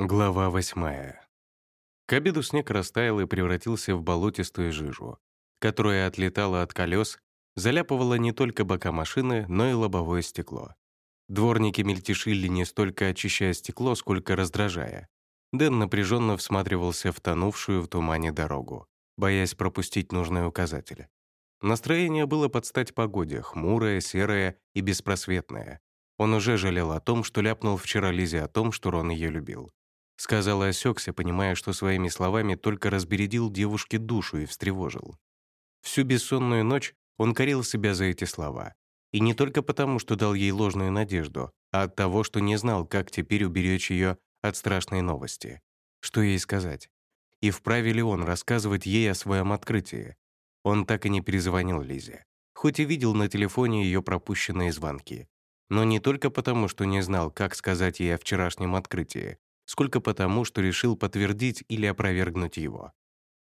Глава восьмая. К обеду снег растаял и превратился в болотистую жижу, которая отлетала от колес, заляпывала не только бока машины, но и лобовое стекло. Дворники мельтешили не столько очищая стекло, сколько раздражая. Дэн напряженно всматривался в тонувшую в тумане дорогу, боясь пропустить нужные указатели. Настроение было под стать погоде, хмурое, серое и беспросветное. Он уже жалел о том, что ляпнул вчера Лизе о том, что Рон ее любил. Сказал и осекся, понимая, что своими словами только разбередил девушке душу и встревожил. Всю бессонную ночь он корил себя за эти слова. И не только потому, что дал ей ложную надежду, а от того, что не знал, как теперь уберечь ее от страшной новости. Что ей сказать? И вправе ли он рассказывать ей о своем открытии? Он так и не перезвонил Лизе, хоть и видел на телефоне ее пропущенные звонки. Но не только потому, что не знал, как сказать ей о вчерашнем открытии, сколько потому, что решил подтвердить или опровергнуть его.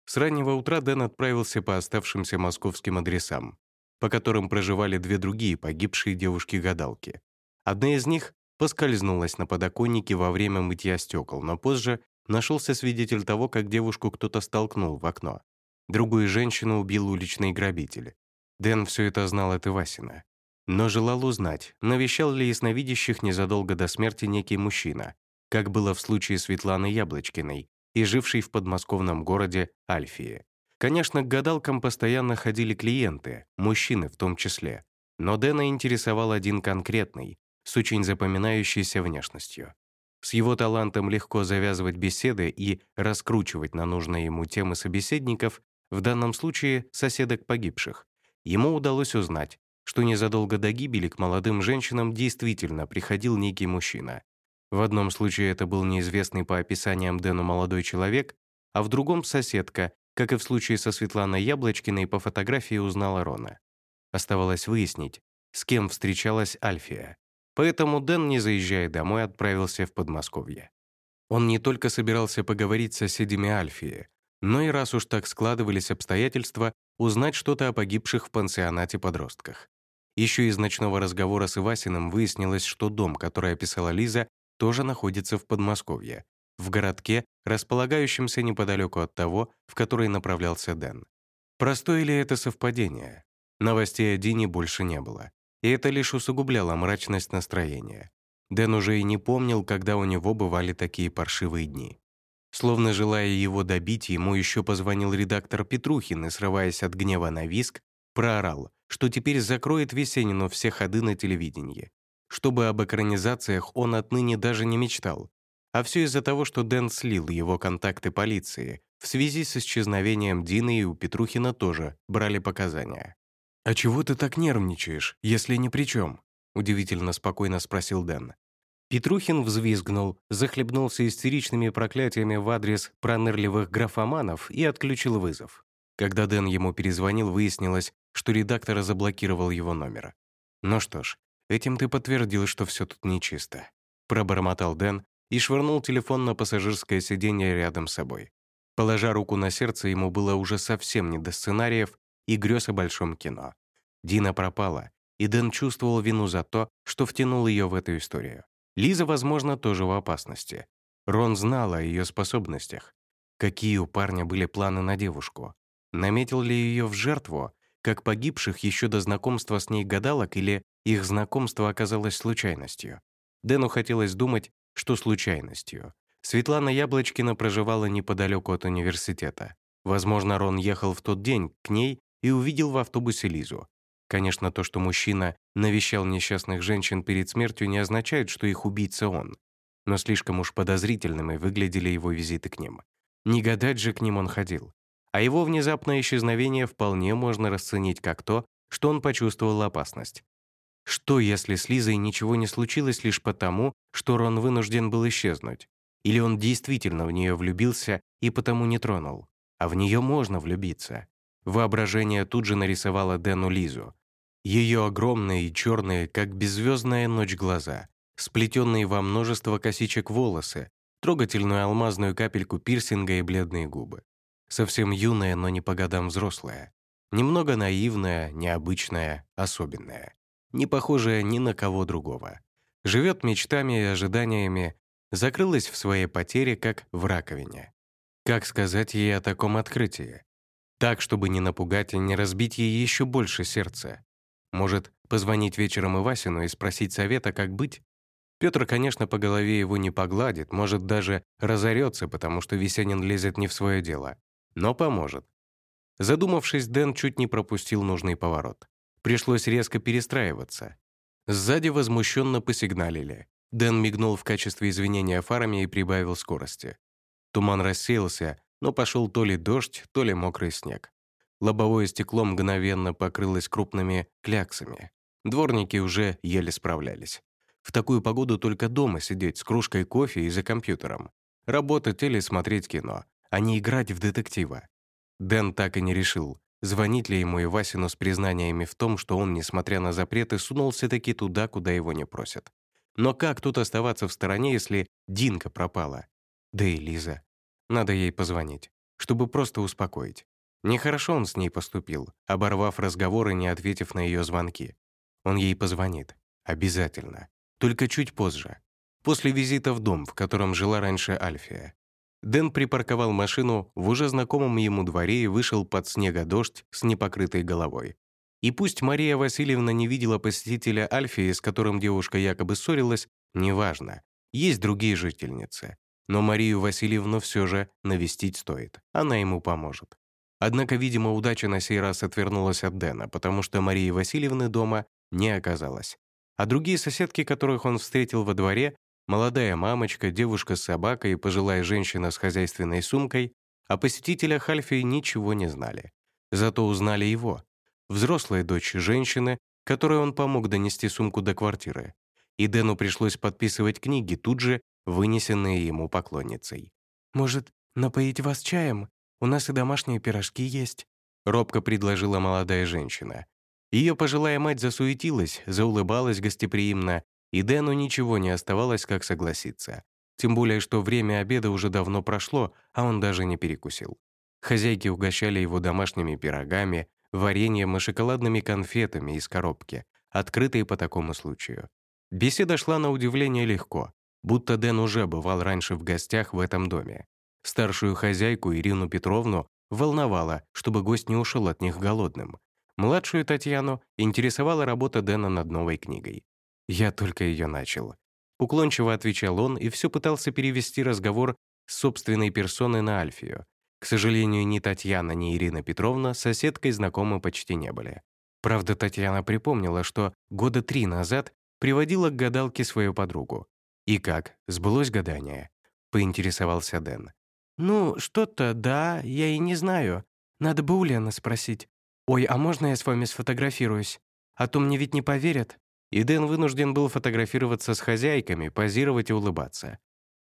С раннего утра Дэн отправился по оставшимся московским адресам, по которым проживали две другие погибшие девушки-гадалки. Одна из них поскользнулась на подоконнике во время мытья стекол, но позже нашелся свидетель того, как девушку кто-то столкнул в окно. Другую женщину убил уличный грабитель. Дэн все это знал от Ивасина. Но желал узнать, навещал ли ясновидящих незадолго до смерти некий мужчина, как было в случае Светланы Яблочкиной и жившей в подмосковном городе Альфии. Конечно, к гадалкам постоянно ходили клиенты, мужчины в том числе, но Дэна интересовал один конкретный, с очень запоминающейся внешностью. С его талантом легко завязывать беседы и раскручивать на нужные ему темы собеседников, в данном случае соседок погибших, ему удалось узнать, что незадолго до гибели к молодым женщинам действительно приходил некий мужчина, в одном случае это был неизвестный по описаниям Дэну молодой человек, а в другом — соседка, как и в случае со Светланой Яблочкиной по фотографии узнала Рона. Оставалось выяснить, с кем встречалась Альфия. Поэтому Дэн, не заезжая домой, отправился в Подмосковье. Он не только собирался поговорить с соседями Альфии, но и раз уж так складывались обстоятельства, узнать что-то о погибших в пансионате подростках. Еще из ночного разговора с Ивасиным выяснилось, что дом, который описала Лиза, тоже находится в Подмосковье, в городке, располагающемся неподалеку от того, в который направлялся Дэн. Простое ли это совпадение? Новостей о Дине больше не было. И это лишь усугубляло мрачность настроения. Дэн уже и не помнил, когда у него бывали такие паршивые дни. Словно желая его добить, ему еще позвонил редактор Петрухин и, срываясь от гнева на виск, проорал, что теперь закроет Весенину все ходы на телевидении чтобы об экранизациях он отныне даже не мечтал. А все из-за того, что Дэн слил его контакты полиции. В связи с исчезновением Дины и у Петрухина тоже брали показания. «А чего ты так нервничаешь, если ни при чем?» удивительно спокойно спросил Дэн. Петрухин взвизгнул, захлебнулся истеричными проклятиями в адрес пронырливых графоманов и отключил вызов. Когда Дэн ему перезвонил, выяснилось, что редактор заблокировал его номер. Ну что ж, Этим ты подтвердил, что все тут нечисто», — пробормотал Дэн и швырнул телефон на пассажирское сиденье рядом с собой. Положа руку на сердце, ему было уже совсем не до сценариев и грез о большом кино. Дина пропала, и Дэн чувствовал вину за то, что втянул ее в эту историю. Лиза, возможно, тоже в опасности. Рон знал о ее способностях. Какие у парня были планы на девушку? Наметил ли ее в жертву, как погибших еще до знакомства с ней гадалок или их знакомство оказалось случайностью. Дэну хотелось думать, что случайностью. Светлана Яблочкина проживала неподалеку от университета. Возможно, Рон ехал в тот день к ней и увидел в автобусе Лизу. Конечно, то, что мужчина навещал несчастных женщин перед смертью, не означает, что их убийца он. Но слишком уж подозрительными выглядели его визиты к ним. Не гадать же к ним он ходил. А его внезапное исчезновение вполне можно расценить как то, что он почувствовал опасность. Что, если с Лизой ничего не случилось лишь потому, что Рон вынужден был исчезнуть? Или он действительно в нее влюбился и потому не тронул? А в нее можно влюбиться. Воображение тут же нарисовало Дэну Лизу. Ее огромные и черные, как беззвездная ночь глаза, сплетенные во множество косичек волосы, трогательную алмазную капельку пирсинга и бледные губы. Совсем юная, но не по годам взрослая. Немного наивная, необычная, особенная не похожая ни на кого другого. Живет мечтами и ожиданиями, закрылась в своей потере, как в раковине. Как сказать ей о таком открытии? Так, чтобы не напугать и не разбить ей еще больше сердце. Может, позвонить вечером Ивасину и спросить совета, как быть? Петр, конечно, по голове его не погладит, может, даже разорется, потому что Весенин лезет не в свое дело. Но поможет. Задумавшись, Дэн чуть не пропустил нужный поворот. Пришлось резко перестраиваться. Сзади возмущенно посигналили. Дэн мигнул в качестве извинения фарами и прибавил скорости. Туман рассеялся, но пошел то ли дождь, то ли мокрый снег. Лобовое стекло мгновенно покрылось крупными кляксами. Дворники уже еле справлялись. В такую погоду только дома сидеть с кружкой кофе и за компьютером. Работать или смотреть кино, а не играть в детектива. Дэн так и не решил, звонить ли ему и Васину с признаниями в том, что он, несмотря на запреты, сунулся таки туда, куда его не просят. Но как тут оставаться в стороне, если Динка пропала? Да и Лиза. Надо ей позвонить, чтобы просто успокоить. Нехорошо он с ней поступил, оборвав разговор и не ответив на ее звонки. Он ей позвонит. Обязательно. Только чуть позже. После визита в дом, в котором жила раньше Альфия. Дэн припарковал машину в уже знакомом ему дворе и вышел под снега-дождь с непокрытой головой. И пусть Мария Васильевна не видела посетителя Альфии, с которым девушка якобы ссорилась, неважно. Есть другие жительницы. Но Марию Васильевну все же навестить стоит. Она ему поможет. Однако, видимо, удача на сей раз отвернулась от Дэна, потому что Марии Васильевны дома не оказалось. А другие соседки, которых он встретил во дворе, молодая мамочка, девушка с собакой и пожилая женщина с хозяйственной сумкой, о посетителях Альфии ничего не знали. Зато узнали его. Взрослая дочь женщины, которой он помог донести сумку до квартиры. И Дэну пришлось подписывать книги, тут же вынесенные ему поклонницей. «Может, напоить вас чаем? У нас и домашние пирожки есть», — робко предложила молодая женщина. Ее пожилая мать засуетилась, заулыбалась гостеприимно, и Дэну ничего не оставалось, как согласиться. Тем более, что время обеда уже давно прошло, а он даже не перекусил. Хозяйки угощали его домашними пирогами, вареньем и шоколадными конфетами из коробки, открытые по такому случаю. Беседа шла на удивление легко, будто Дэн уже бывал раньше в гостях в этом доме. Старшую хозяйку Ирину Петровну волновало, чтобы гость не ушел от них голодным, Младшую Татьяну интересовала работа Дэна над новой книгой. «Я только ее начал». Уклончиво отвечал он и все пытался перевести разговор с собственной персоны на Альфию. К сожалению, ни Татьяна, ни Ирина Петровна соседкой знакомы почти не были. Правда, Татьяна припомнила, что года три назад приводила к гадалке свою подругу. «И как, сбылось гадание?» — поинтересовался Дэн. «Ну, что-то, да, я и не знаю. Надо бы у Лены спросить. «Ой, а можно я с вами сфотографируюсь? А то мне ведь не поверят». И Дэн вынужден был фотографироваться с хозяйками, позировать и улыбаться.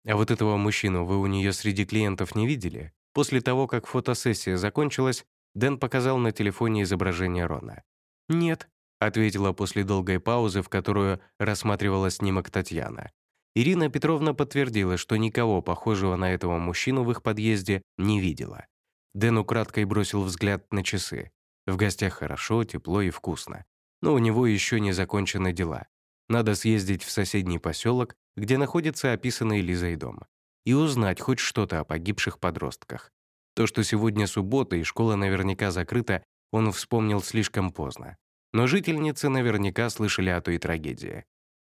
А вот этого мужчину вы у нее среди клиентов не видели? После того, как фотосессия закончилась, Дэн показал на телефоне изображение Рона. «Нет», — ответила после долгой паузы, в которую рассматривала снимок Татьяна. Ирина Петровна подтвердила, что никого похожего на этого мужчину в их подъезде не видела. Дэн украдкой бросил взгляд на часы. В гостях хорошо, тепло и вкусно. Но у него еще не закончены дела. Надо съездить в соседний поселок, где находится описанный Лизой дом, и узнать хоть что-то о погибших подростках. То, что сегодня суббота и школа наверняка закрыта, он вспомнил слишком поздно. Но жительницы наверняка слышали о той трагедии.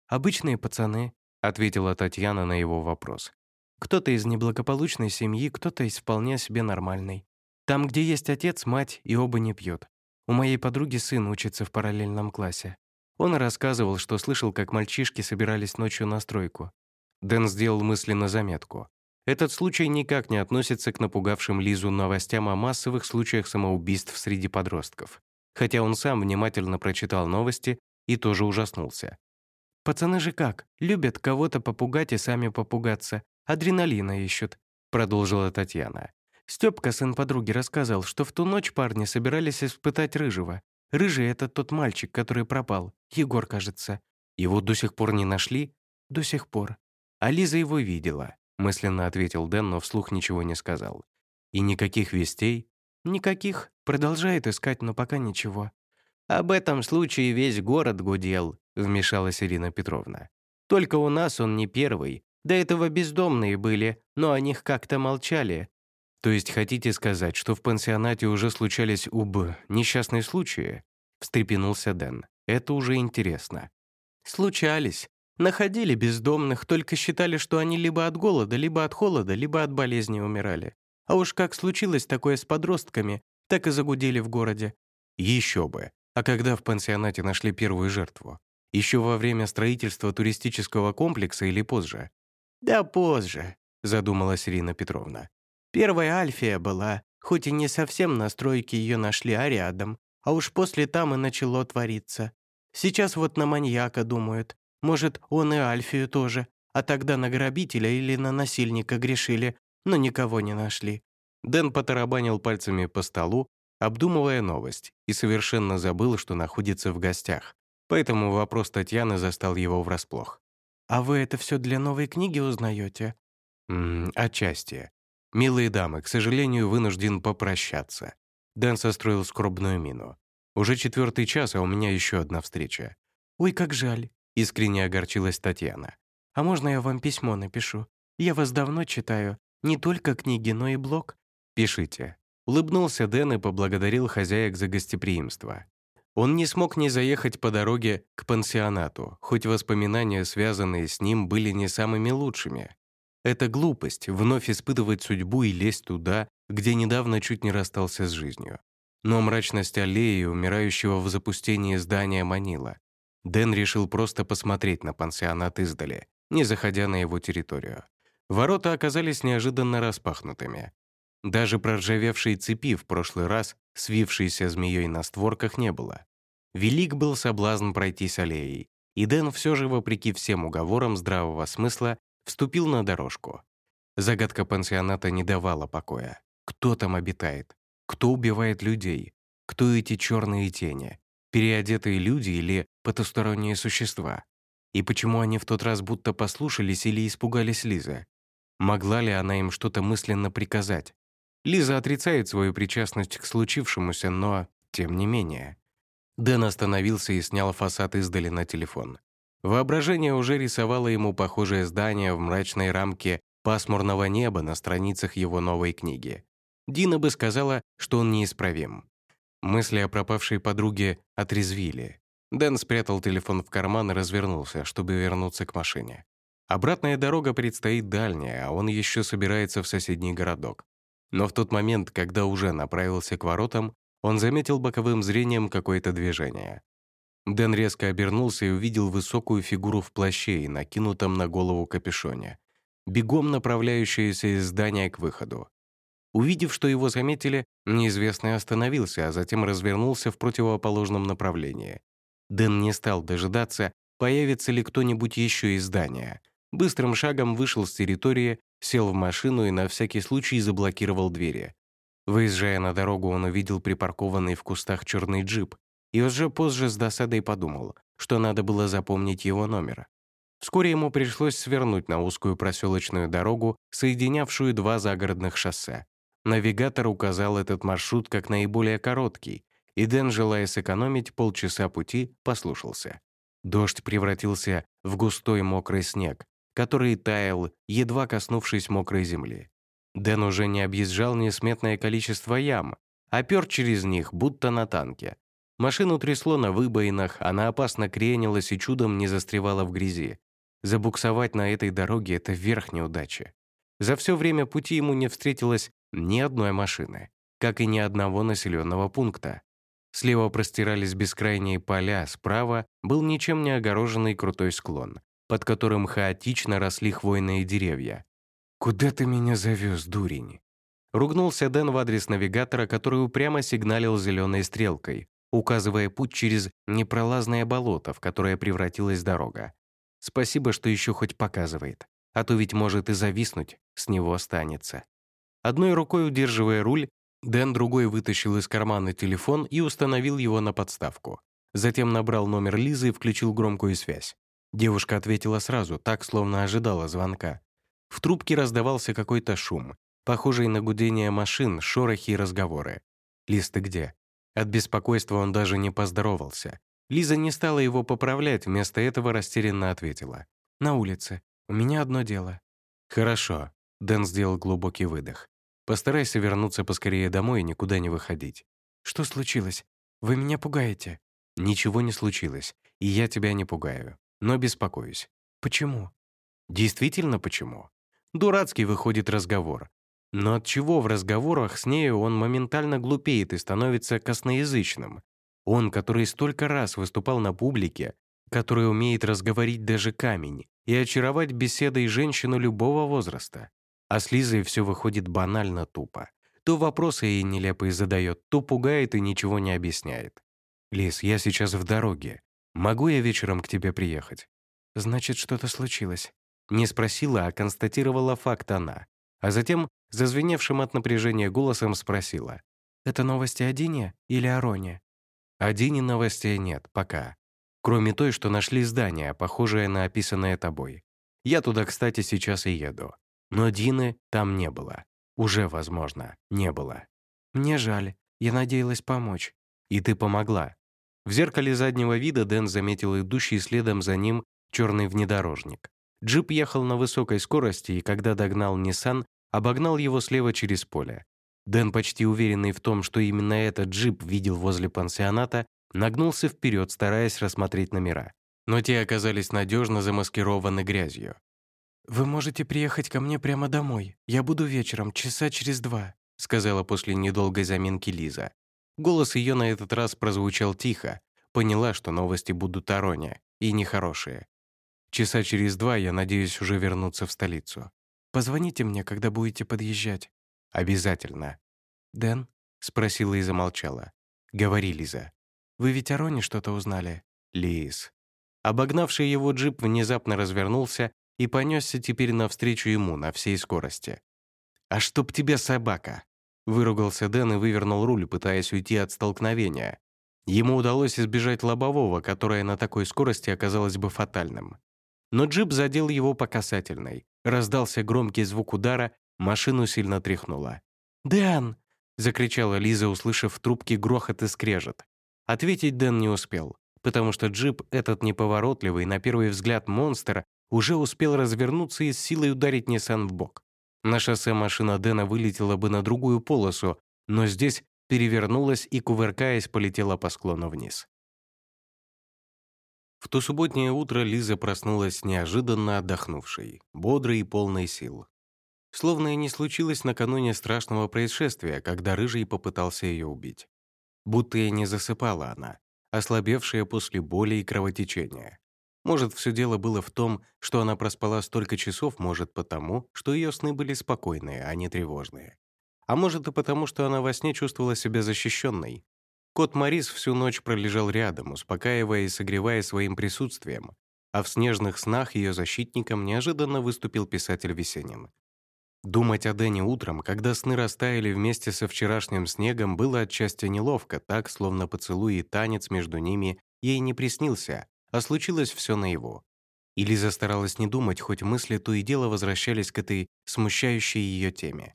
«Обычные пацаны», — ответила Татьяна на его вопрос. «Кто-то из неблагополучной семьи, кто-то из вполне себе нормальной. Там, где есть отец, мать, и оба не пьют. У моей подруги сын учится в параллельном классе. Он рассказывал, что слышал, как мальчишки собирались ночью на стройку. Дэн сделал мысленно заметку. Этот случай никак не относится к напугавшим Лизу новостям о массовых случаях самоубийств среди подростков. Хотя он сам внимательно прочитал новости и тоже ужаснулся. «Пацаны же как? Любят кого-то попугать и сами попугаться. Адреналина ищут», — продолжила Татьяна. Стёпка, сын подруги, рассказал, что в ту ночь парни собирались испытать Рыжего. Рыжий — это тот мальчик, который пропал. Егор, кажется. Его до сих пор не нашли? До сих пор. А Лиза его видела, мысленно ответил Дэн, но вслух ничего не сказал. И никаких вестей? Никаких. Продолжает искать, но пока ничего. Об этом случае весь город гудел, вмешалась Ирина Петровна. Только у нас он не первый. До этого бездомные были, но о них как-то молчали. То есть хотите сказать, что в пансионате уже случались уб несчастные случаи? Встрепенулся Дэн. Это уже интересно. Случались. Находили бездомных, только считали, что они либо от голода, либо от холода, либо от болезни умирали. А уж как случилось такое с подростками, так и загудели в городе. Еще бы. А когда в пансионате нашли первую жертву? Еще во время строительства туристического комплекса или позже? «Да позже», — задумалась Ирина Петровна. «Первая Альфия была, хоть и не совсем на стройке ее нашли, а рядом. А уж после там и начало твориться. Сейчас вот на маньяка думают. Может, он и Альфию тоже. А тогда на грабителя или на насильника грешили, но никого не нашли». Дэн потарабанил пальцами по столу, обдумывая новость, и совершенно забыл, что находится в гостях. Поэтому вопрос Татьяны застал его врасплох. «А вы это все для новой книги узнаете?» «Ммм, отчасти. Милые дамы, к сожалению, вынужден попрощаться». Дэн состроил скорбную мину. «Уже четвертый час, а у меня еще одна встреча». «Ой, как жаль», — искренне огорчилась Татьяна. «А можно я вам письмо напишу? Я вас давно читаю. Не только книги, но и блог». «Пишите». Улыбнулся Дэн и поблагодарил хозяек за гостеприимство. Он не смог не заехать по дороге к пансионату, хоть воспоминания, связанные с ним, были не самыми лучшими. Это глупость — вновь испытывать судьбу и лезть туда, где недавно чуть не расстался с жизнью. Но мрачность аллеи, умирающего в запустении здания, манила. Дэн решил просто посмотреть на пансионат издали, не заходя на его территорию. Ворота оказались неожиданно распахнутыми. Даже проржавевшей цепи в прошлый раз, свившейся змеей на створках, не было. Велик был соблазн пройтись аллеей, и Дэн все же, вопреки всем уговорам здравого смысла, вступил на дорожку. Загадка пансионата не давала покоя. Кто там обитает? Кто убивает людей? Кто эти черные тени? Переодетые люди или потусторонние существа? И почему они в тот раз будто послушались или испугались Лизы? Могла ли она им что-то мысленно приказать? Лиза отрицает свою причастность к случившемуся, но тем не менее. Дэн остановился и снял фасад издали на телефон. Воображение уже рисовало ему похожее здание в мрачной рамке пасмурного неба на страницах его новой книги. Дина бы сказала, что он неисправим. Мысли о пропавшей подруге отрезвили. Дэн спрятал телефон в карман и развернулся, чтобы вернуться к машине. Обратная дорога предстоит дальняя, а он еще собирается в соседний городок. Но в тот момент, когда уже направился к воротам, он заметил боковым зрением какое-то движение. Дэн резко обернулся и увидел высокую фигуру в плаще и накинутом на голову капюшоне, бегом направляющуюся из здания к выходу. Увидев, что его заметили, неизвестный остановился, а затем развернулся в противоположном направлении. Дэн не стал дожидаться, появится ли кто-нибудь еще из здания. Быстрым шагом вышел с территории, сел в машину и на всякий случай заблокировал двери. Выезжая на дорогу, он увидел припаркованный в кустах черный джип и уже позже с досадой подумал, что надо было запомнить его номер. Вскоре ему пришлось свернуть на узкую проселочную дорогу, соединявшую два загородных шоссе. Навигатор указал этот маршрут как наиболее короткий, и Дэн, желая сэкономить полчаса пути, послушался. Дождь превратился в густой мокрый снег, который таял, едва коснувшись мокрой земли. Дэн уже не объезжал несметное количество ям, а пер через них, будто на танке. Машину трясло на выбоинах, она опасно кренилась и чудом не застревала в грязи. Забуксовать на этой дороге — это верх неудачи. За все время пути ему не встретилось ни одной машины, как и ни одного населенного пункта. Слева простирались бескрайние поля, справа был ничем не огороженный крутой склон, под которым хаотично росли хвойные деревья. «Куда ты меня завез, дурень?» Ругнулся Дэн в адрес навигатора, который упрямо сигналил зеленой стрелкой, указывая путь через непролазное болото, в которое превратилась дорога. Спасибо, что еще хоть показывает, а то ведь может и зависнуть, с него останется. Одной рукой удерживая руль, Дэн другой вытащил из кармана телефон и установил его на подставку. Затем набрал номер Лизы и включил громкую связь. Девушка ответила сразу, так, словно ожидала звонка. В трубке раздавался какой-то шум, похожий на гудение машин, шорохи и разговоры. «Лиз, ты где?» От беспокойства он даже не поздоровался. Лиза не стала его поправлять, вместо этого растерянно ответила. «На улице. У меня одно дело». «Хорошо». Дэн сделал глубокий выдох. «Постарайся вернуться поскорее домой и никуда не выходить». «Что случилось? Вы меня пугаете?» «Ничего не случилось, и я тебя не пугаю, но беспокоюсь». «Почему?» «Действительно почему?» Дурацкий выходит разговор. Но от чего в разговорах с нею он моментально глупеет и становится косноязычным? Он, который столько раз выступал на публике, который умеет разговорить даже камень и очаровать беседой женщину любого возраста. А с Лизой все выходит банально тупо. То вопросы ей нелепые задает, то пугает и ничего не объясняет. «Лиз, я сейчас в дороге. Могу я вечером к тебе приехать?» «Значит, что-то случилось». Не спросила, а констатировала факт она. А затем, зазвеневшим от напряжения голосом, спросила. «Это новости о Дине или о Роне?» О Дине новостей нет, пока. Кроме той, что нашли здание, похожее на описанное тобой. Я туда, кстати, сейчас и еду. Но Дины там не было. Уже, возможно, не было. Мне жаль. Я надеялась помочь. И ты помогла. В зеркале заднего вида Дэн заметил идущий следом за ним черный внедорожник. Джип ехал на высокой скорости, и когда догнал Nissan, обогнал его слева через поле. Дэн, почти уверенный в том, что именно этот джип видел возле пансионата, нагнулся вперед, стараясь рассмотреть номера. Но те оказались надежно замаскированы грязью. «Вы можете приехать ко мне прямо домой. Я буду вечером, часа через два», сказала после недолгой заминки Лиза. Голос ее на этот раз прозвучал тихо. Поняла, что новости будут о Роне, и нехорошие. Часа через два я надеюсь уже вернуться в столицу. Позвоните мне, когда будете подъезжать. Обязательно. Дэн? Спросила и замолчала. Говори, Лиза. Вы ведь о Роне что-то узнали? Лиз. Обогнавший его джип внезапно развернулся и понесся теперь навстречу ему на всей скорости. «А чтоб тебе собака!» Выругался Дэн и вывернул руль, пытаясь уйти от столкновения. Ему удалось избежать лобового, которое на такой скорости оказалось бы фатальным. Но джип задел его по касательной. Раздался громкий звук удара, машину сильно тряхнуло. «Дэн!» — закричала Лиза, услышав в трубке грохот и скрежет. Ответить Дэн не успел, потому что джип, этот неповоротливый, на первый взгляд монстр, уже успел развернуться и с силой ударить Ниссан в бок. На шоссе машина Дэна вылетела бы на другую полосу, но здесь перевернулась и, кувыркаясь, полетела по склону вниз. В то субботнее утро Лиза проснулась неожиданно отдохнувшей, бодрой и полной сил. Словно и не случилось накануне страшного происшествия, когда Рыжий попытался ее убить. Будто и не засыпала она, ослабевшая после боли и кровотечения. Может, все дело было в том, что она проспала столько часов, может, потому, что ее сны были спокойные, а не тревожные. А может, и потому, что она во сне чувствовала себя защищенной, Кот Морис всю ночь пролежал рядом, успокаивая и согревая своим присутствием, а в снежных снах ее защитником неожиданно выступил писатель Весенин. Думать о Дэне утром, когда сны растаяли вместе со вчерашним снегом, было отчасти неловко, так, словно поцелуй и танец между ними ей не приснился, а случилось все наяву. И Лиза старалась не думать, хоть мысли то и дело возвращались к этой смущающей ее теме.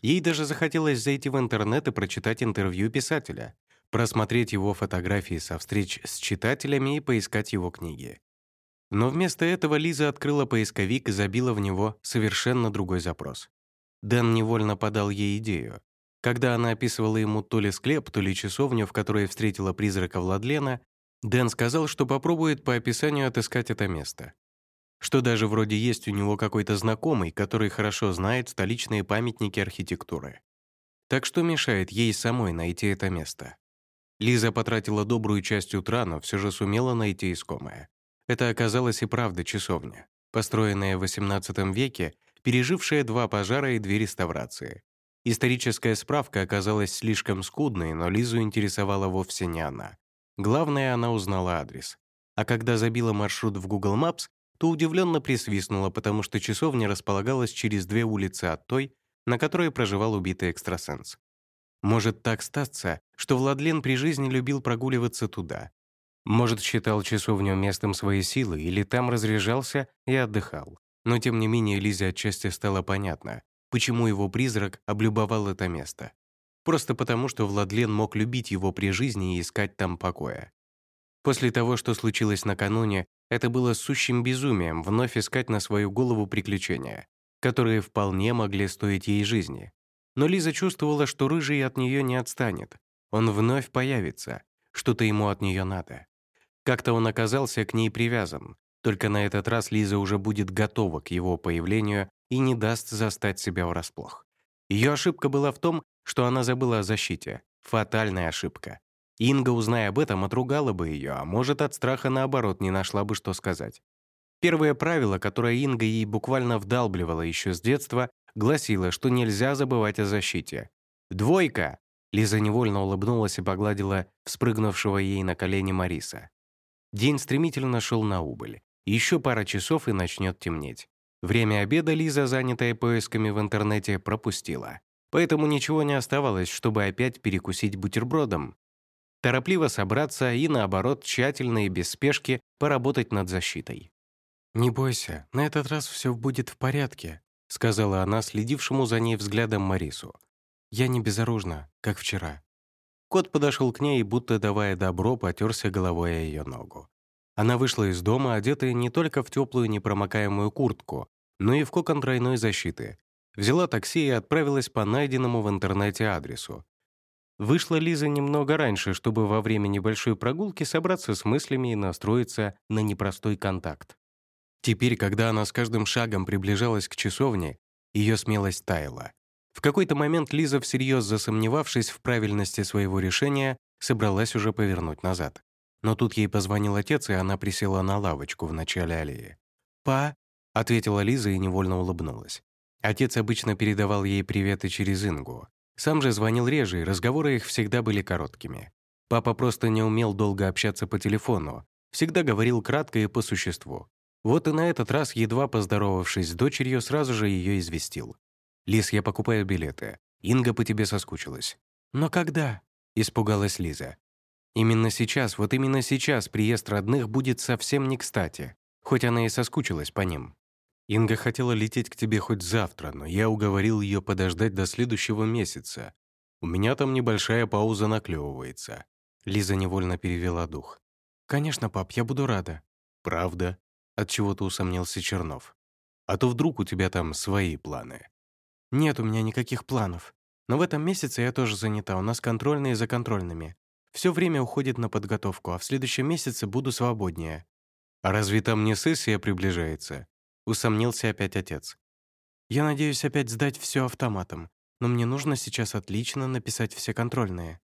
Ей даже захотелось зайти в интернет и прочитать интервью писателя, просмотреть его фотографии со встреч с читателями и поискать его книги. Но вместо этого Лиза открыла поисковик и забила в него совершенно другой запрос. Дэн невольно подал ей идею. Когда она описывала ему то ли склеп, то ли часовню, в которой встретила призрака Владлена, Дэн сказал, что попробует по описанию отыскать это место. Что даже вроде есть у него какой-то знакомый, который хорошо знает столичные памятники архитектуры. Так что мешает ей самой найти это место? Лиза потратила добрую часть утра, но все же сумела найти искомое. Это оказалось и правда часовня, построенная в XVIII веке, пережившая два пожара и две реставрации. Историческая справка оказалась слишком скудной, но Лизу интересовала вовсе не она. Главное, она узнала адрес. А когда забила маршрут в Google Maps, то удивленно присвистнула, потому что часовня располагалась через две улицы от той, на которой проживал убитый экстрасенс. Может так статься, что Владлен при жизни любил прогуливаться туда. Может, считал часовню местом своей силы или там разряжался и отдыхал. Но тем не менее Лизе отчасти стало понятно, почему его призрак облюбовал это место. Просто потому, что Владлен мог любить его при жизни и искать там покоя. После того, что случилось накануне, Это было сущим безумием вновь искать на свою голову приключения, которые вполне могли стоить ей жизни. Но Лиза чувствовала, что Рыжий от нее не отстанет. Он вновь появится. Что-то ему от нее надо. Как-то он оказался к ней привязан. Только на этот раз Лиза уже будет готова к его появлению и не даст застать себя врасплох. Ее ошибка была в том, что она забыла о защите. Фатальная ошибка. Инга, узная об этом, отругала бы ее, а может, от страха, наоборот, не нашла бы, что сказать. Первое правило, которое Инга ей буквально вдалбливала еще с детства, гласило, что нельзя забывать о защите. «Двойка!» Лиза невольно улыбнулась и погладила вспрыгнувшего ей на колени Мариса. День стремительно шел на убыль. Еще пара часов и начнет темнеть. Время обеда Лиза, занятая поисками в интернете, пропустила. Поэтому ничего не оставалось, чтобы опять перекусить бутербродом. Торопливо собраться и, наоборот, тщательно и без спешки поработать над защитой. «Не бойся, на этот раз все будет в порядке», сказала она следившему за ней взглядом Марису. «Я не безоружна, как вчера». Кот подошел к ней и, будто давая добро, потерся головой о ее ногу. Она вышла из дома, одетая не только в теплую непромокаемую куртку, но и в кокон тройной защиты. Взяла такси и отправилась по найденному в интернете адресу. Вышла Лиза немного раньше, чтобы во время небольшой прогулки собраться с мыслями и настроиться на непростой контакт. Теперь, когда она с каждым шагом приближалась к часовне, ее смелость таяла. В какой-то момент Лиза, всерьез засомневавшись в правильности своего решения, собралась уже повернуть назад. Но тут ей позвонил отец, и она присела на лавочку в начале аллеи. «Па», — ответила Лиза и невольно улыбнулась. Отец обычно передавал ей приветы через Ингу. Сам же звонил реже, и разговоры их всегда были короткими. Папа просто не умел долго общаться по телефону, всегда говорил кратко и по существу. Вот и на этот раз, едва поздоровавшись с дочерью, сразу же ее известил. «Лиз, я покупаю билеты. Инга по тебе соскучилась». «Но когда?» — испугалась Лиза. «Именно сейчас, вот именно сейчас приезд родных будет совсем не кстати, хоть она и соскучилась по ним. Инга хотела лететь к тебе хоть завтра, но я уговорил ее подождать до следующего месяца. У меня там небольшая пауза наклевывается». Лиза невольно перевела дух. «Конечно, пап, я буду рада». «Правда?» От чего то усомнился Чернов. «А то вдруг у тебя там свои планы?» «Нет у меня никаких планов. Но в этом месяце я тоже занята, у нас контрольные за контрольными. Все время уходит на подготовку, а в следующем месяце буду свободнее». «А разве там не сессия приближается?» Усомнился опять отец. «Я надеюсь опять сдать все автоматом, но мне нужно сейчас отлично написать все контрольные».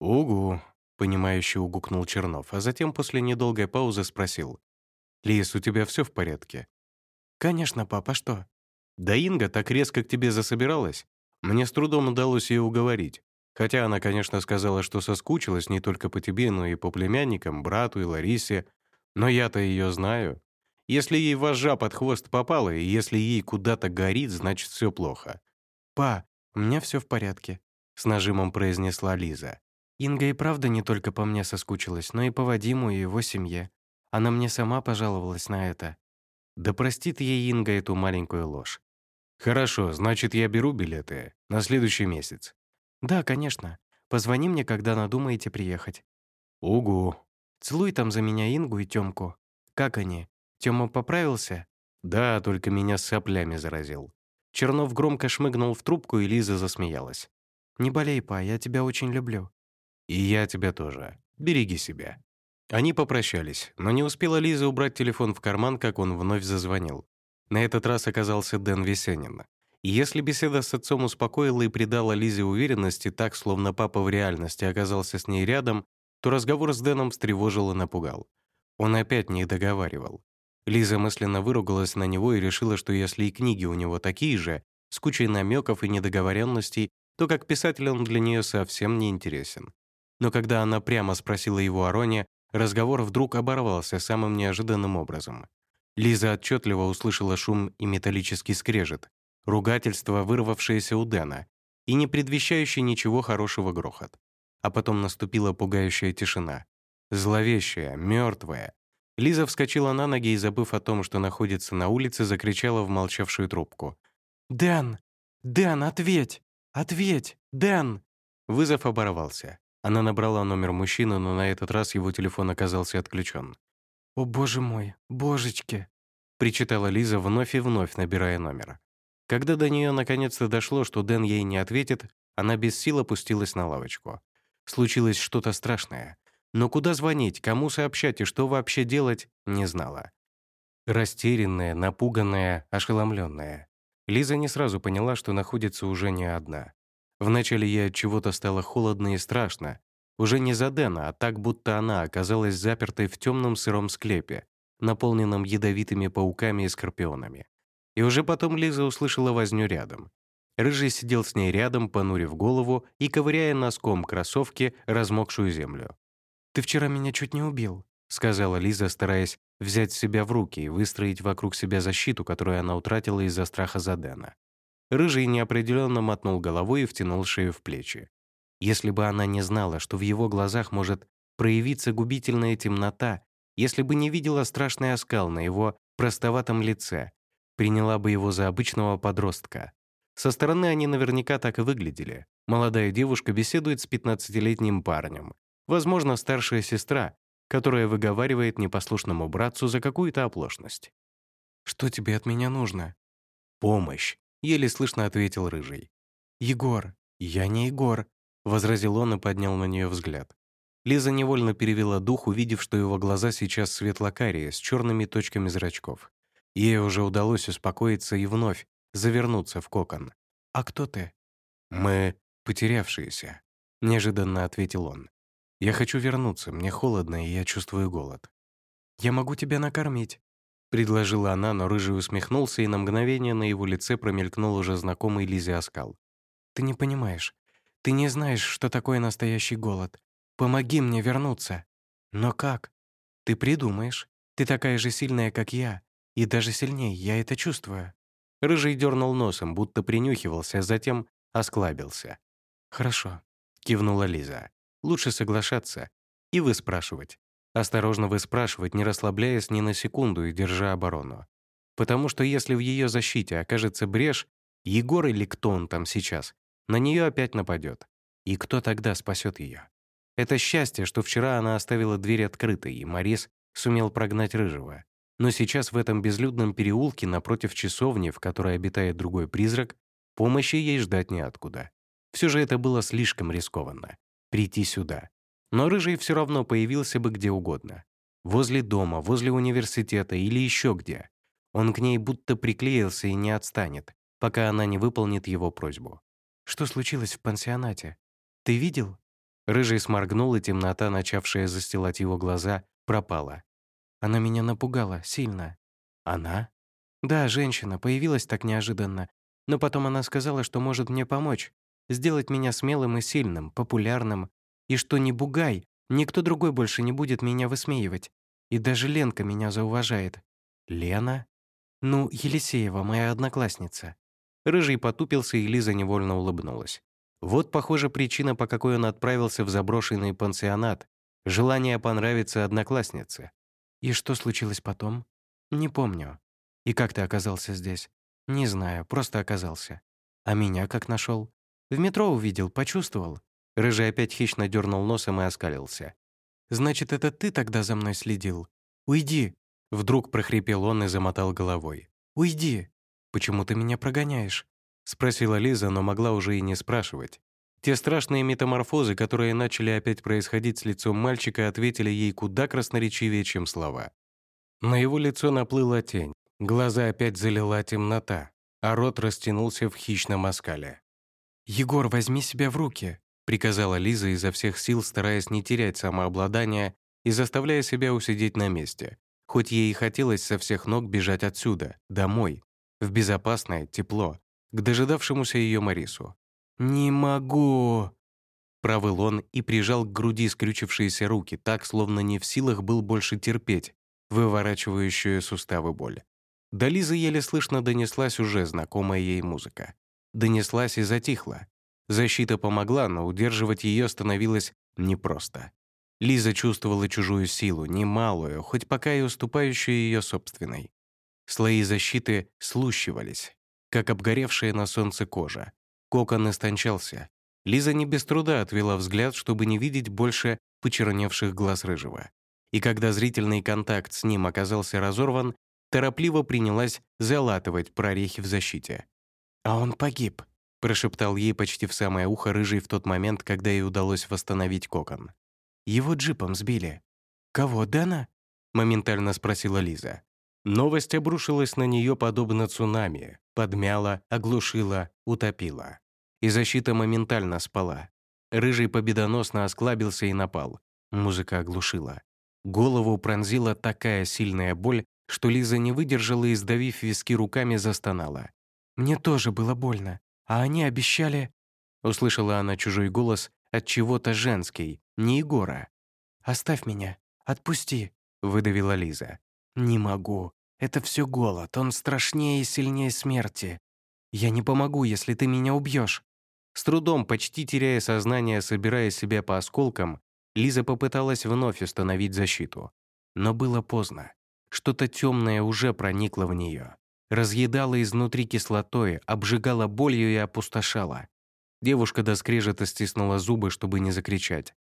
«Угу», — понимающе угукнул Чернов, а затем после недолгой паузы спросил. «Лис, у тебя все в порядке?» «Конечно, папа, что?» «Да Инга так резко к тебе засобиралась. Мне с трудом удалось ее уговорить. Хотя она, конечно, сказала, что соскучилась не только по тебе, но и по племянникам, брату и Ларисе. Но я-то ее знаю. Если ей вожжа под хвост попала, и если ей куда-то горит, значит, все плохо». «Па, у меня все в порядке», — с нажимом произнесла Лиза. «Инга и правда не только по мне соскучилась, но и по Вадиму и его семье. Она мне сама пожаловалась на это. Да простит ей Инга эту маленькую ложь. «Хорошо, значит, я беру билеты на следующий месяц». «Да, конечно. Позвони мне, когда надумаете приехать». «Угу». «Целуй там за меня Ингу и Тёмку. Как они? Тёма поправился?» «Да, только меня соплями заразил». Чернов громко шмыгнул в трубку, и Лиза засмеялась. «Не болей, па, я тебя очень люблю». «И я тебя тоже. Береги себя». Они попрощались, но не успела Лиза убрать телефон в карман, как он вновь зазвонил. На этот раз оказался Дэн Весенин. И если беседа с отцом успокоила и придала Лизе уверенности, так, словно папа в реальности оказался с ней рядом, то разговор с Дэном встревожил и напугал. Он опять не договаривал. Лиза мысленно выругалась на него и решила, что если и книги у него такие же, с кучей намеков и недоговоренностей, то как писатель он для нее совсем не интересен. Но когда она прямо спросила его о Роне, Разговор вдруг оборвался самым неожиданным образом. Лиза отчетливо услышала шум и металлический скрежет, ругательство, вырвавшееся у Дэна, и не предвещающий ничего хорошего грохот. А потом наступила пугающая тишина. Зловещая, мертвая. Лиза вскочила на ноги и, забыв о том, что находится на улице, закричала в молчавшую трубку. «Дэн! Дэн, ответь! Ответь! Дэн!» Вызов оборвался. Она набрала номер мужчины, но на этот раз его телефон оказался отключен. «О, боже мой, божечки!» причитала Лиза вновь и вновь, набирая номер. Когда до нее наконец-то дошло, что Дэн ей не ответит, она без сил опустилась на лавочку. Случилось что-то страшное. Но куда звонить, кому сообщать и что вообще делать, не знала. Растерянная, напуганная, ошеломленная. Лиза не сразу поняла, что находится уже не одна. Вначале ей от чего-то стало холодно и страшно. Уже не за Дэна, а так, будто она оказалась запертой в темном сыром склепе, наполненном ядовитыми пауками и скорпионами. И уже потом Лиза услышала возню рядом. Рыжий сидел с ней рядом, понурив голову и ковыряя носком кроссовки размокшую землю. «Ты вчера меня чуть не убил», — сказала Лиза, стараясь взять себя в руки и выстроить вокруг себя защиту, которую она утратила из-за страха за Дэна. Рыжий неопределенно мотнул головой и втянул шею в плечи. Если бы она не знала, что в его глазах может проявиться губительная темнота, если бы не видела страшный оскал на его простоватом лице, приняла бы его за обычного подростка. Со стороны они наверняка так и выглядели. Молодая девушка беседует с 15-летним парнем, возможно, старшая сестра, которая выговаривает непослушному братцу за какую-то оплошность. «Что тебе от меня нужно?» «Помощь», — еле слышно ответил Рыжий. «Егор, я не Егор», — возразил он и поднял на нее взгляд. Лиза невольно перевела дух, увидев, что его глаза сейчас светлокарие, с черными точками зрачков. Ей уже удалось успокоиться и вновь завернуться в кокон. «А кто ты?» «Мы потерявшиеся», — неожиданно ответил он. Я хочу вернуться, мне холодно, и я чувствую голод». «Я могу тебя накормить», — предложила она, но Рыжий усмехнулся, и на мгновение на его лице промелькнул уже знакомый Лизе оскал. «Ты не понимаешь. Ты не знаешь, что такое настоящий голод. Помоги мне вернуться». «Но как?» «Ты придумаешь. Ты такая же сильная, как я. И даже сильнее, я это чувствую». Рыжий дернул носом, будто принюхивался, а затем осклабился. «Хорошо», — кивнула Лиза. Лучше соглашаться и выспрашивать. Осторожно выспрашивать, не расслабляясь ни на секунду и держа оборону. Потому что если в ее защите окажется брешь, Егор или кто он там сейчас, на нее опять нападет. И кто тогда спасет ее? Это счастье, что вчера она оставила дверь открытой, и Морис сумел прогнать Рыжего. Но сейчас в этом безлюдном переулке напротив часовни, в которой обитает другой призрак, помощи ей ждать неоткуда. Все же это было слишком рискованно прийти сюда. Но Рыжий все равно появился бы где угодно. Возле дома, возле университета или еще где. Он к ней будто приклеился и не отстанет, пока она не выполнит его просьбу. «Что случилось в пансионате? Ты видел?» Рыжий сморгнул, и темнота, начавшая застилать его глаза, пропала. Она меня напугала, сильно. Она? Да, женщина, появилась так неожиданно. Но потом она сказала, что может мне помочь сделать меня смелым и сильным, популярным, и что не бугай, никто другой больше не будет меня высмеивать. И даже Ленка меня зауважает. Лена? Ну, Елисеева, моя одноклассница. Рыжий потупился, и Лиза невольно улыбнулась. Вот, похоже, причина, по какой он отправился в заброшенный пансионат. Желание понравиться однокласснице. И что случилось потом? Не помню. И как ты оказался здесь? Не знаю, просто оказался. А меня как нашел? В метро увидел, почувствовал». Рыжий опять хищно дернул носом и оскалился. «Значит, это ты тогда за мной следил? Уйди!» Вдруг прохрипел он и замотал головой. «Уйди! Почему ты меня прогоняешь?» Спросила Лиза, но могла уже и не спрашивать. Те страшные метаморфозы, которые начали опять происходить с лицом мальчика, ответили ей куда красноречивее, чем слова. На его лицо наплыла тень, глаза опять залила темнота, а рот растянулся в хищном оскале. «Егор, возьми себя в руки», — приказала Лиза изо всех сил, стараясь не терять самообладание и заставляя себя усидеть на месте, хоть ей и хотелось со всех ног бежать отсюда, домой, в безопасное тепло, к дожидавшемуся ее Марису. «Не могу!» Провыл он и прижал к груди скрючившиеся руки, так, словно не в силах был больше терпеть, выворачивающую суставы боль. До Лизы еле слышно донеслась уже знакомая ей музыка донеслась и затихла. Защита помогла, но удерживать ее становилось непросто. Лиза чувствовала чужую силу, немалую, хоть пока и уступающую ее собственной. Слои защиты слущивались, как обгоревшая на солнце кожа. Кокон истончался. Лиза не без труда отвела взгляд, чтобы не видеть больше почерневших глаз рыжего. и когда зрительный контакт с ним оказался разорван, торопливо принялась залатывать прорехи в защите. «А он погиб», — прошептал ей почти в самое ухо рыжий в тот момент, когда ей удалось восстановить кокон. «Его джипом сбили». «Кого, Дэна?» — моментально спросила Лиза. Новость обрушилась на нее подобно цунами, подмяла, оглушила, утопила. И защита моментально спала. Рыжий победоносно осклабился и напал. Музыка оглушила. Голову пронзила такая сильная боль, что Лиза не выдержала и, сдавив виски руками, застонала. «Мне тоже было больно, а они обещали...» Услышала она чужой голос от чего-то женский, не Егора. «Оставь меня, отпусти», — выдавила Лиза. «Не могу. Это все голод, он страшнее и сильнее смерти. Я не помогу, если ты меня убьешь. С трудом, почти теряя сознание, собирая себя по осколкам, Лиза попыталась вновь установить защиту. Но было поздно. Что-то темное уже проникло в нее. Разъедало изнутри кислотой, обжигало болью и опустошало. Девушка до скрежета стиснула зубы, чтобы не закричать.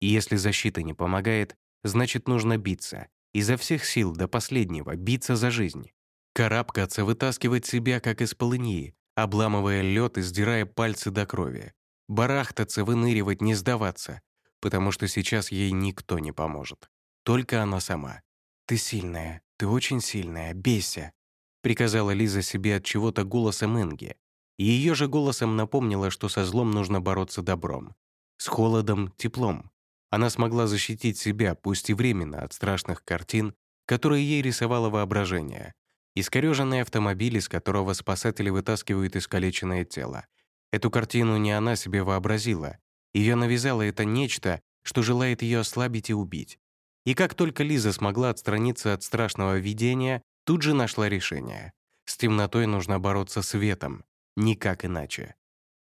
И если защита не помогает, значит, нужно биться. Изо всех сил до последнего биться за жизнь. Карабкаться, вытаскивать себя, как из полыньи, обламывая лед и сдирая пальцы до крови. Барахтаться, выныривать, не сдаваться, потому что сейчас ей никто не поможет. Только она сама. «Ты сильная, ты очень сильная, бейся», приказала Лиза себе от чего-то голосом Инги. И ее же голосом напомнила, что со злом нужно бороться добром. С холодом — теплом. Она смогла защитить себя, пусть и временно, от страшных картин, которые ей рисовало воображение. Искореженный автомобиль, из которого спасатели вытаскивают искалеченное тело. Эту картину не она себе вообразила. Ее навязало это нечто, что желает ее ослабить и убить. И как только Лиза смогла отстраниться от страшного видения, тут же нашла решение. С темнотой нужно бороться светом, никак иначе.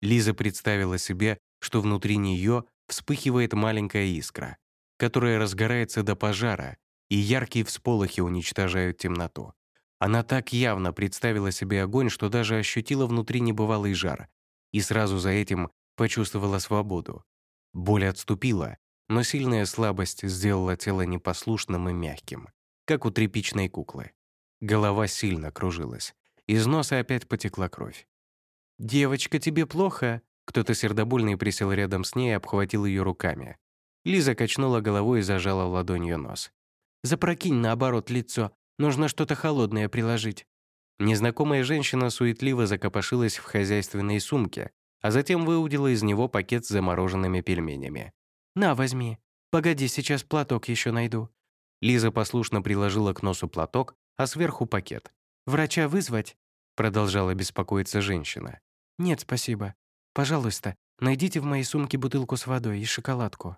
Лиза представила себе, что внутри нее вспыхивает маленькая искра, которая разгорается до пожара, и яркие всполохи уничтожают темноту. Она так явно представила себе огонь, что даже ощутила внутри небывалый жар, и сразу за этим почувствовала свободу. Боль отступила, но сильная слабость сделала тело непослушным и мягким, как у тряпичной куклы. Голова сильно кружилась. Из носа опять потекла кровь. «Девочка, тебе плохо?» Кто-то сердобольный присел рядом с ней и обхватил ее руками. Лиза качнула головой и зажала ладонью нос. «Запрокинь наоборот лицо. Нужно что-то холодное приложить». Незнакомая женщина суетливо закопошилась в хозяйственной сумке, а затем выудила из него пакет с замороженными пельменями. «На, возьми. Погоди, сейчас платок еще найду». Лиза послушно приложила к носу платок, а сверху пакет. «Врача вызвать?» Продолжала беспокоиться женщина. «Нет, спасибо. Пожалуйста, найдите в моей сумке бутылку с водой и шоколадку.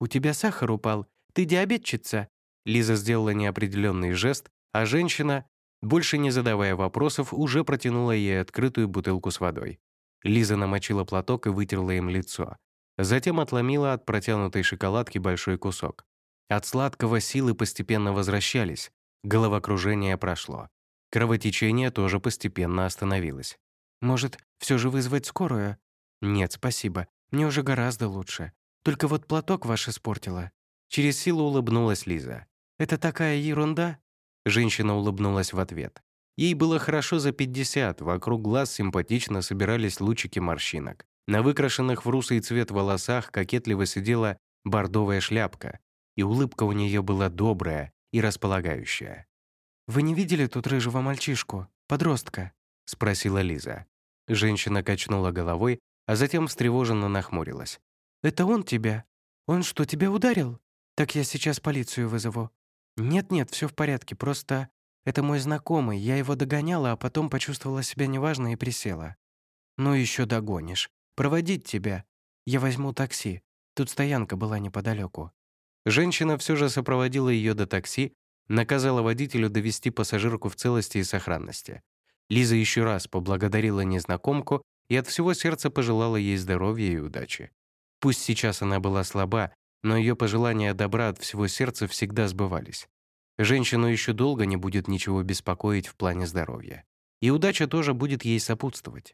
У тебя сахар упал. Ты диабетчица?» Лиза сделала неопределенный жест, а женщина, больше не задавая вопросов, уже протянула ей открытую бутылку с водой. Лиза намочила платок и вытерла им лицо. Затем отломила от протянутой шоколадки большой кусок. От сладкого силы постепенно возвращались. Головокружение прошло. Кровотечение тоже постепенно остановилось. «Может, все же вызвать скорую?» «Нет, спасибо. Мне уже гораздо лучше. Только вот платок ваш испортила». Через силу улыбнулась Лиза. «Это такая ерунда?» Женщина улыбнулась в ответ. Ей было хорошо за 50, вокруг глаз симпатично собирались лучики морщинок. На выкрашенных в русый цвет волосах кокетливо сидела бордовая шляпка, и улыбка у нее была добрая и располагающая. «Вы не видели тут рыжего мальчишку, подростка?» — спросила Лиза. Женщина качнула головой, а затем встревоженно нахмурилась. «Это он тебя? Он что, тебя ударил? Так я сейчас полицию вызову». «Нет-нет, все в порядке, просто это мой знакомый, я его догоняла, а потом почувствовала себя неважно и присела». «Ну еще догонишь. Проводить тебя. Я возьму такси. Тут стоянка была неподалеку. Женщина все же сопроводила ее до такси, наказала водителю довести пассажирку в целости и сохранности. Лиза еще раз поблагодарила незнакомку и от всего сердца пожелала ей здоровья и удачи. Пусть сейчас она была слаба, но ее пожелания добра от всего сердца всегда сбывались. Женщину еще долго не будет ничего беспокоить в плане здоровья. И удача тоже будет ей сопутствовать.